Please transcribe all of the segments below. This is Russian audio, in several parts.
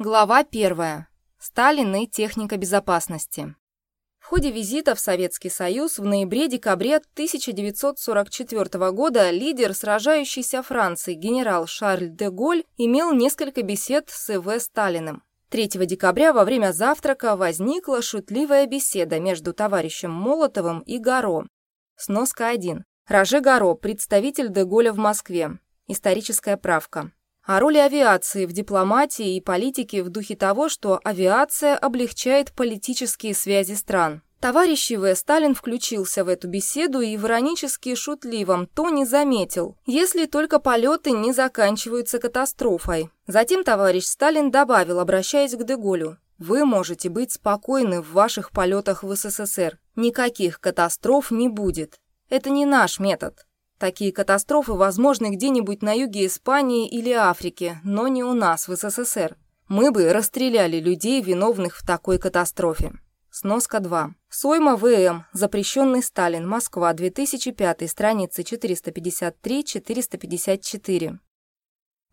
Глава 1. Сталин и техника безопасности. В ходе визита в Советский Союз в ноябре-декабре 1944 года лидер сражающейся Франции генерал Шарль де Голь имел несколько бесед с И.В. Сталиным. 3 декабря во время завтрака возникла шутливая беседа между товарищем Молотовым и Гаро. Сноска 1. Роже Гаро, представитель де Голля в Москве. Историческая правка о роли авиации в дипломатии и политике в духе того, что авиация облегчает политические связи стран. Товарищ В. Сталин включился в эту беседу и в иронически шутливом тоне заметил, если только полеты не заканчиваются катастрофой. Затем товарищ Сталин добавил, обращаясь к Деголю, «Вы можете быть спокойны в ваших полетах в СССР. Никаких катастроф не будет. Это не наш метод. Такие катастрофы возможны где-нибудь на юге Испании или Африки, но не у нас, в СССР. Мы бы расстреляли людей, виновных в такой катастрофе. Сноска 2. Сойма ВМ. Запрещенный Сталин. Москва. 2005. Страницы 453-454.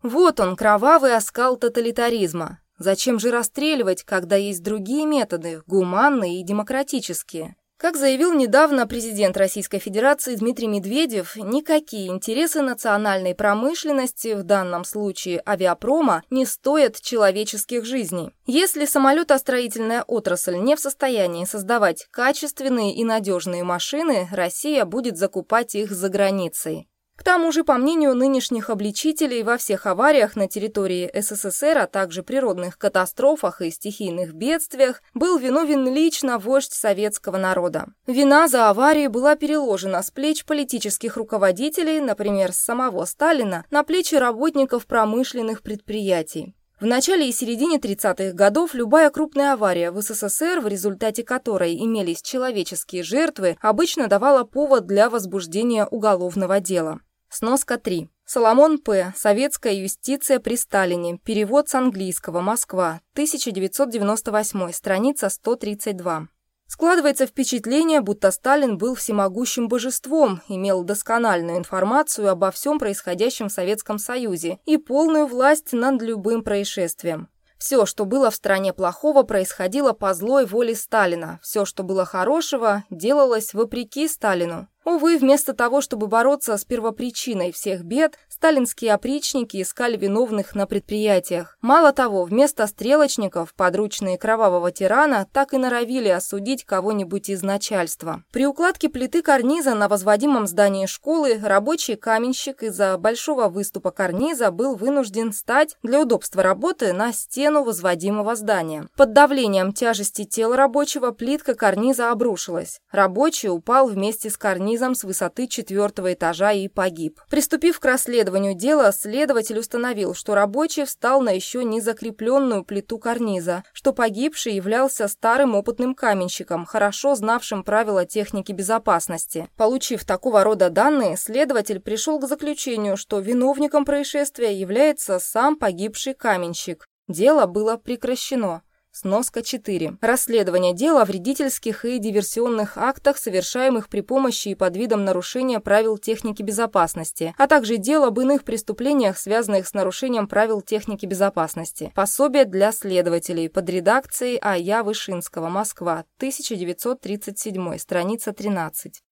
Вот он, кровавый оскал тоталитаризма. Зачем же расстреливать, когда есть другие методы, гуманные и демократические? Как заявил недавно президент Российской Федерации Дмитрий Медведев, никакие интересы национальной промышленности, в данном случае авиапрома, не стоят человеческих жизней. Если самолетостроительная отрасль не в состоянии создавать качественные и надежные машины, Россия будет закупать их за границей. К тому же, по мнению нынешних обличителей, во всех авариях на территории СССР, а также природных катастрофах и стихийных бедствиях, был виновен лично вождь советского народа. Вина за аварию была переложена с плеч политических руководителей, например, с самого Сталина, на плечи работников промышленных предприятий. В начале и середине 30-х годов любая крупная авария в СССР, в результате которой имелись человеческие жертвы, обычно давала повод для возбуждения уголовного дела. Сноска 3. Соломон П. Советская юстиция при Сталине. Перевод с английского. Москва. 1998. Страница 132. Складывается впечатление, будто Сталин был всемогущим божеством, имел доскональную информацию обо всем происходящем в Советском Союзе и полную власть над любым происшествием. Все, что было в стране плохого, происходило по злой воле Сталина. Все, что было хорошего, делалось вопреки Сталину. Увы, вместо того, чтобы бороться с первопричиной всех бед, сталинские опричники искали виновных на предприятиях. Мало того, вместо стрелочников, подручные кровавого тирана, так и норовили осудить кого-нибудь из начальства. При укладке плиты карниза на возводимом здании школы рабочий каменщик из-за большого выступа карниза был вынужден стать для удобства работы на стену возводимого здания. Под давлением тяжести тела рабочего плитка карниза обрушилась. Рабочий упал вместе с карнизом карнизом с высоты четвертого этажа и погиб. Приступив к расследованию дела, следователь установил, что рабочий встал на еще не закрепленную плиту карниза, что погибший являлся старым опытным каменщиком, хорошо знавшим правила техники безопасности. Получив такого рода данные, следователь пришел к заключению, что виновником происшествия является сам погибший каменщик. Дело было прекращено. Сноска 4. Расследование дела о вредительских и диверсионных актах, совершаемых при помощи и под видом нарушения правил техники безопасности, а также дело об иных преступлениях, связанных с нарушением правил техники безопасности. Пособие для следователей под редакцией А.Я. Вышинского, Москва, 1937, страница 13.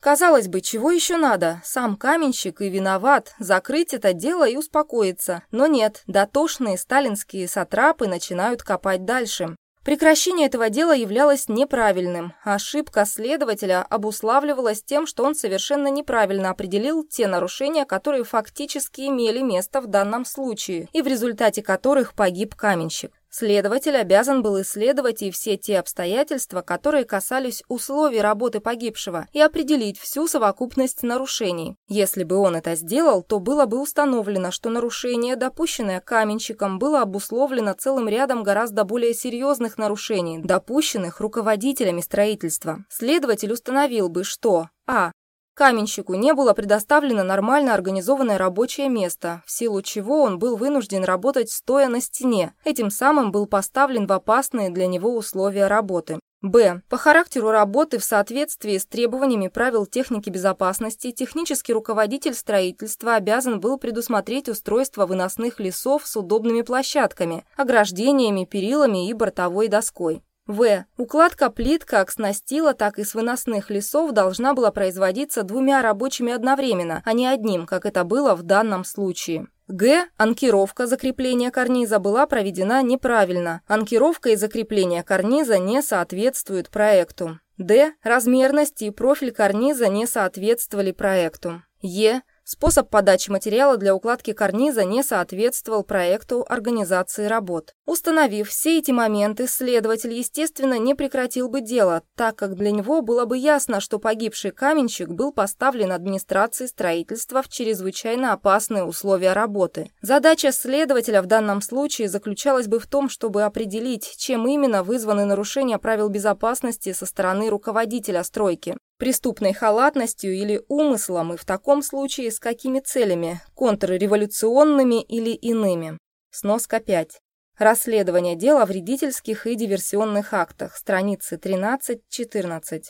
Казалось бы, чего еще надо? Сам каменщик и виноват, закрыть это дело и успокоиться. Но нет, дотошные сталинские сатрапы начинают копать дальше. Прекращение этого дела являлось неправильным. Ошибка следователя обуславливалась тем, что он совершенно неправильно определил те нарушения, которые фактически имели место в данном случае, и в результате которых погиб каменщик. Следователь обязан был исследовать и все те обстоятельства, которые касались условий работы погибшего, и определить всю совокупность нарушений. Если бы он это сделал, то было бы установлено, что нарушение, допущенное каменщиком, было обусловлено целым рядом гораздо более серьезных нарушений, допущенных руководителями строительства. Следователь установил бы, что а. Каменщику не было предоставлено нормально организованное рабочее место, в силу чего он был вынужден работать стоя на стене, этим самым был поставлен в опасные для него условия работы. Б. По характеру работы в соответствии с требованиями правил техники безопасности технический руководитель строительства обязан был предусмотреть устройство выносных лесов с удобными площадками, ограждениями, перилами и бортовой доской. В. Укладка плит как с настила, так и с выносных лесов должна была производиться двумя рабочими одновременно, а не одним, как это было в данном случае. Г. Анкировка закрепления карниза была проведена неправильно. Анкировка и закрепление карниза не соответствуют проекту. Д. Размерность и профиль карниза не соответствовали проекту. Е. Способ подачи материала для укладки карниза не соответствовал проекту организации работ. Установив все эти моменты, следователь, естественно, не прекратил бы дело, так как для него было бы ясно, что погибший каменщик был поставлен администрацией строительства в чрезвычайно опасные условия работы. Задача следователя в данном случае заключалась бы в том, чтобы определить, чем именно вызваны нарушения правил безопасности со стороны руководителя стройки преступной халатностью или умыслом и в таком случае с какими целями, контрреволюционными или иными. Сноска 5. Расследование дела о вредительских и диверсионных актах, страницы 13-14.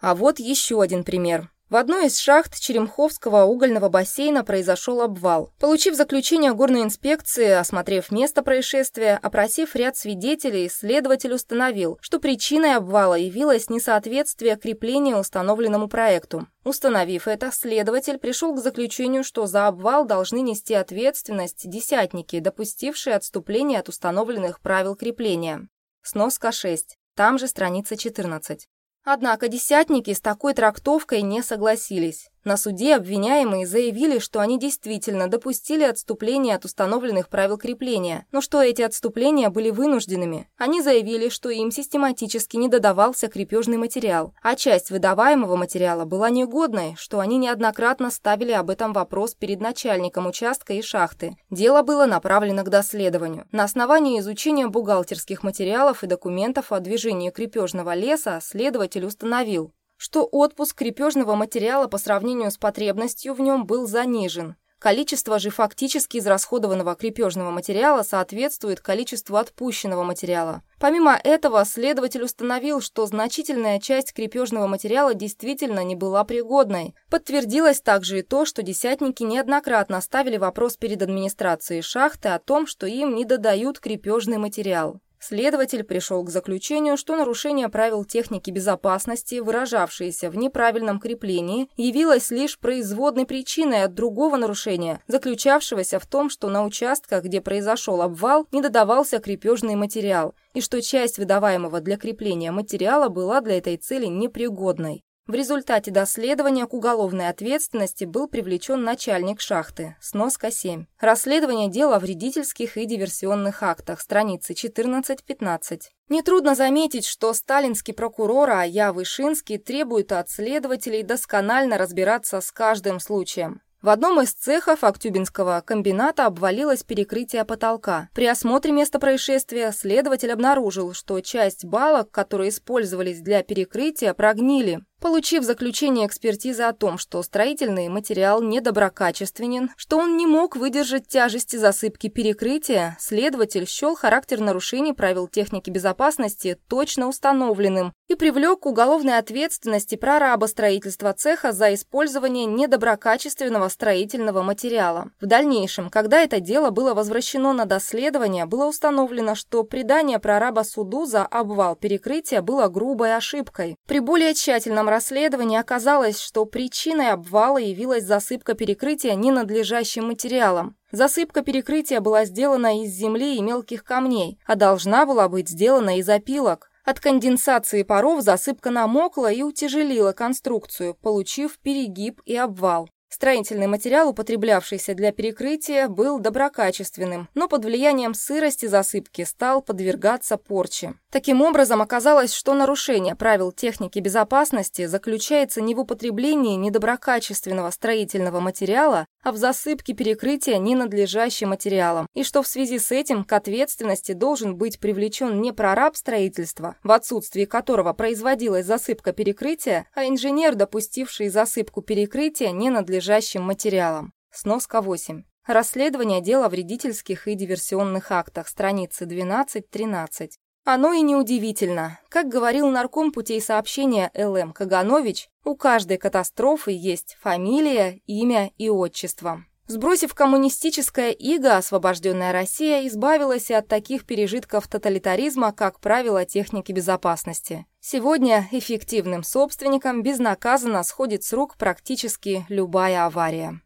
А вот еще один пример. В одной из шахт Черемховского угольного бассейна произошел обвал. Получив заключение горной инспекции, осмотрев место происшествия, опросив ряд свидетелей, следователь установил, что причиной обвала явилось несоответствие крепления установленному проекту. Установив это, следователь пришел к заключению, что за обвал должны нести ответственность десятники, допустившие отступление от установленных правил крепления. Сноска 6. Там же страница 14. Однако десятники с такой трактовкой не согласились. На суде обвиняемые заявили, что они действительно допустили отступление от установленных правил крепления, но что эти отступления были вынужденными. Они заявили, что им систематически не додавался крепежный материал, а часть выдаваемого материала была негодной, что они неоднократно ставили об этом вопрос перед начальником участка и шахты. Дело было направлено к доследованию. На основании изучения бухгалтерских материалов и документов о движении крепежного леса следователь установил, что отпуск крепежного материала по сравнению с потребностью в нем был занижен. Количество же фактически израсходованного крепежного материала соответствует количеству отпущенного материала. Помимо этого, следователь установил, что значительная часть крепежного материала действительно не была пригодной. Подтвердилось также и то, что десятники неоднократно ставили вопрос перед администрацией шахты о том, что им не додают крепежный материал. Следователь пришел к заключению, что нарушение правил техники безопасности, выражавшееся в неправильном креплении, явилось лишь производной причиной от другого нарушения, заключавшегося в том, что на участках, где произошел обвал, не додавался крепежный материал, и что часть выдаваемого для крепления материала была для этой цели непригодной. В результате доследования к уголовной ответственности был привлечен начальник шахты, сноска 7. Расследование дела о вредительских и диверсионных актах, страницы 14-15. Нетрудно заметить, что сталинский прокурор А.Я. Вышинский требует от следователей досконально разбираться с каждым случаем. В одном из цехов Актюбинского комбината обвалилось перекрытие потолка. При осмотре места происшествия следователь обнаружил, что часть балок, которые использовались для перекрытия, прогнили. Получив заключение экспертизы о том, что строительный материал недоброкачественен, что он не мог выдержать тяжести засыпки перекрытия, следователь счел характер нарушений правил техники безопасности точно установленным и привлек к уголовной ответственности прораба строительства цеха за использование недоброкачественного строительного материала. В дальнейшем, когда это дело было возвращено на доследование, было установлено, что предание прораба суду за обвал перекрытия было грубой ошибкой. При более тщательном расследовании оказалось, что причиной обвала явилась засыпка перекрытия ненадлежащим материалом. Засыпка перекрытия была сделана из земли и мелких камней, а должна была быть сделана из опилок. От конденсации паров засыпка намокла и утяжелила конструкцию, получив перегиб и обвал. Строительный материал, употреблявшийся для перекрытия, был доброкачественным, но под влиянием сырости засыпки стал подвергаться порче. Таким образом, оказалось, что нарушение правил техники безопасности заключается не в употреблении недоброкачественного строительного материала, а в засыпке перекрытия ненадлежащим материалом, и что в связи с этим к ответственности должен быть привлечен не прораб строительства, в отсутствии которого производилась засыпка перекрытия, а инженер, допустивший засыпку перекрытия ненадлежащим материалом. Сноска 8. Расследование дела о вредительских и диверсионных актах, страницы 12-13. Оно и неудивительно. Как говорил нарком путей сообщения Л.М. Каганович, у каждой катастрофы есть фамилия, имя и отчество. Сбросив коммунистическое иго, освобожденная Россия избавилась и от таких пережитков тоталитаризма, как правило техники безопасности. Сегодня эффективным собственникам безнаказанно сходит с рук практически любая авария.